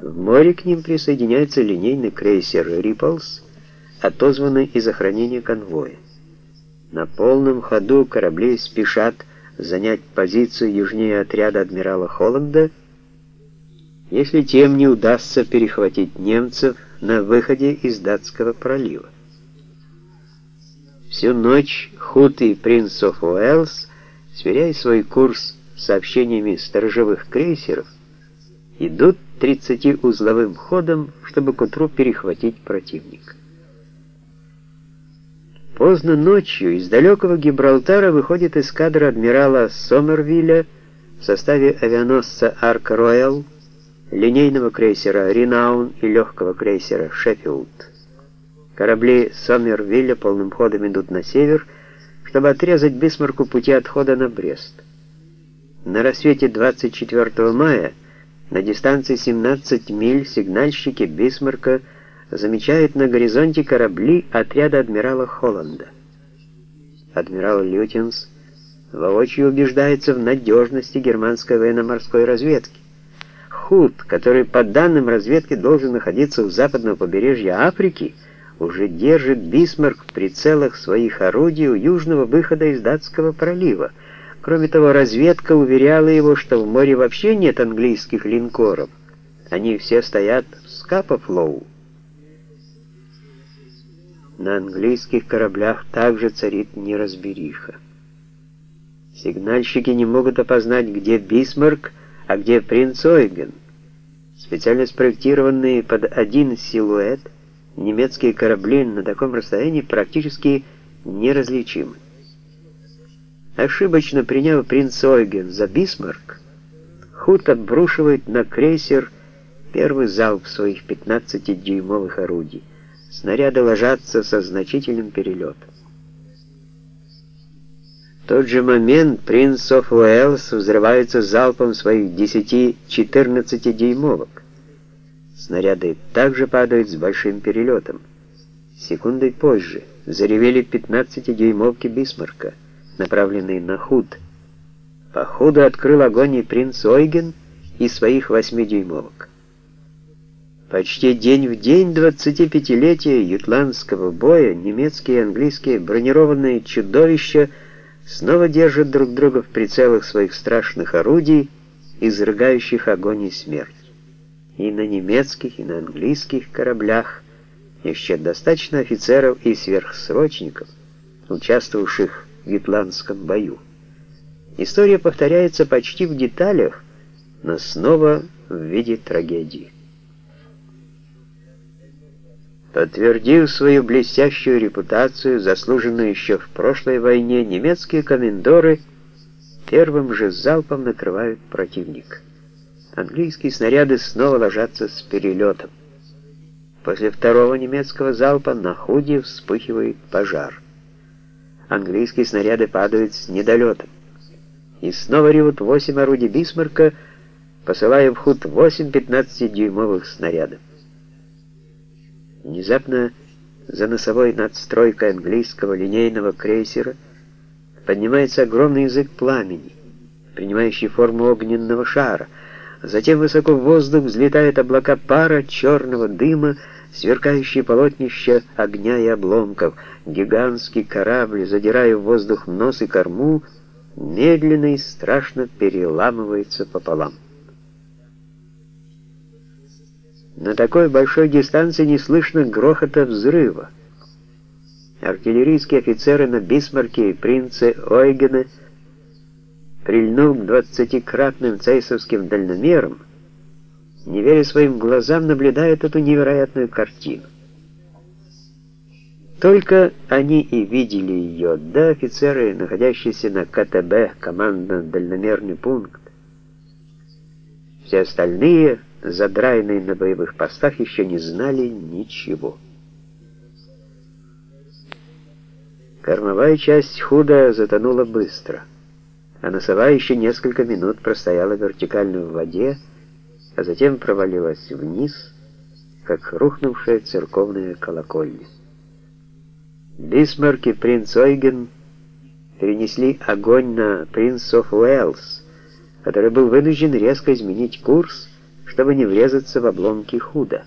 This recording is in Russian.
В море к ним присоединяется линейный крейсер «Риплс», отозванный из охранения конвоя. На полном ходу корабли спешат занять позицию южнее отряда адмирала Холланда, если тем не удастся перехватить немцев на выходе из датского пролива. Всю ночь Худ и принц оф Уэллс, сверяя свой курс с сообщениями сторожевых крейсеров, идут 30-узловым ходом, чтобы к утру перехватить противника. Поздно ночью из далекого Гибралтара выходит эскадра адмирала Сомервилля в составе авианосца Арк Роял, линейного крейсера Ренаун и легкого крейсера Шеффилд. Корабли Сомервилля полным ходом идут на север, чтобы отрезать Бисмарку пути отхода на Брест. На рассвете 24 мая на дистанции 17 миль сигнальщики Бисмарка замечают на горизонте корабли отряда адмирала Холланда. Адмирал Лютьенс воочию убеждается в надежности германской военно-морской разведки. Худ, который по данным разведки должен находиться у западного побережья Африки, уже держит Бисмарк в прицелах своих орудий у южного выхода из датского пролива. Кроме того, разведка уверяла его, что в море вообще нет английских линкоров. Они все стоят в Скапа-Флоу. На английских кораблях также царит неразбериха. Сигнальщики не могут опознать, где Бисмарк, а где Принц Ойген. Специально спроектированные под один силуэт – немецкие корабли на таком расстоянии практически неразличимы. Ошибочно приняв принц Ойген за Бисмарк, Худ обрушивает на крейсер первый залп своих 15-дюймовых орудий. Снаряды ложатся со значительным перелетом. В тот же момент принц оф Уэллс взрывается залпом своих 10-14 дюймовок. Снаряды также падают с большим перелетом. Секундой позже заревели 15-дюймовки Бисмарка, направленные на худ. По худу открыл огонь и принц Ойген и своих 8-дюймовок. Почти день в день 25-летия ютландского боя немецкие и английские бронированные чудовища снова держат друг друга в прицелах своих страшных орудий, изрыгающих огонь и смерть и на немецких, и на английских кораблях еще достаточно офицеров и сверхсрочников, участвовавших Ютландском бою. История повторяется почти в деталях, но снова в виде трагедии. Подтвердив свою блестящую репутацию, заслуженную еще в прошлой войне, немецкие комендоры первым же залпом накрывают противника. Английские снаряды снова ложатся с перелетом. После второго немецкого залпа на худе вспыхивает пожар. Английские снаряды падают с недолетом. И снова ревут восемь орудий Бисмарка, посылая в худ восемь 15-дюймовых снарядов. Внезапно за носовой надстройкой английского линейного крейсера поднимается огромный язык пламени, принимающий форму огненного шара — Затем высоко в воздух взлетают облака пара, черного дыма, сверкающие полотнища огня и обломков. Гигантский корабль, задирая в воздух нос и корму, медленно и страшно переламывается пополам. На такой большой дистанции не слышно грохота взрыва. Артиллерийские офицеры на Бисмарке и принце Ойгене прильнув к двадцатикратным цейсовским дальномерам, не веря своим глазам, наблюдает эту невероятную картину. Только они и видели ее, да офицеры, находящиеся на КТБ, командно-дальномерный пункт. Все остальные, задраенные на боевых постах, еще не знали ничего. Кормовая часть худо затонула быстро а носовая еще несколько минут простояла вертикально в воде, а затем провалилась вниз, как рухнувшая церковная колокольня. Бисмарк и принц Ойген перенесли огонь на принц оф Уэллс, который был вынужден резко изменить курс, чтобы не врезаться в обломки худа.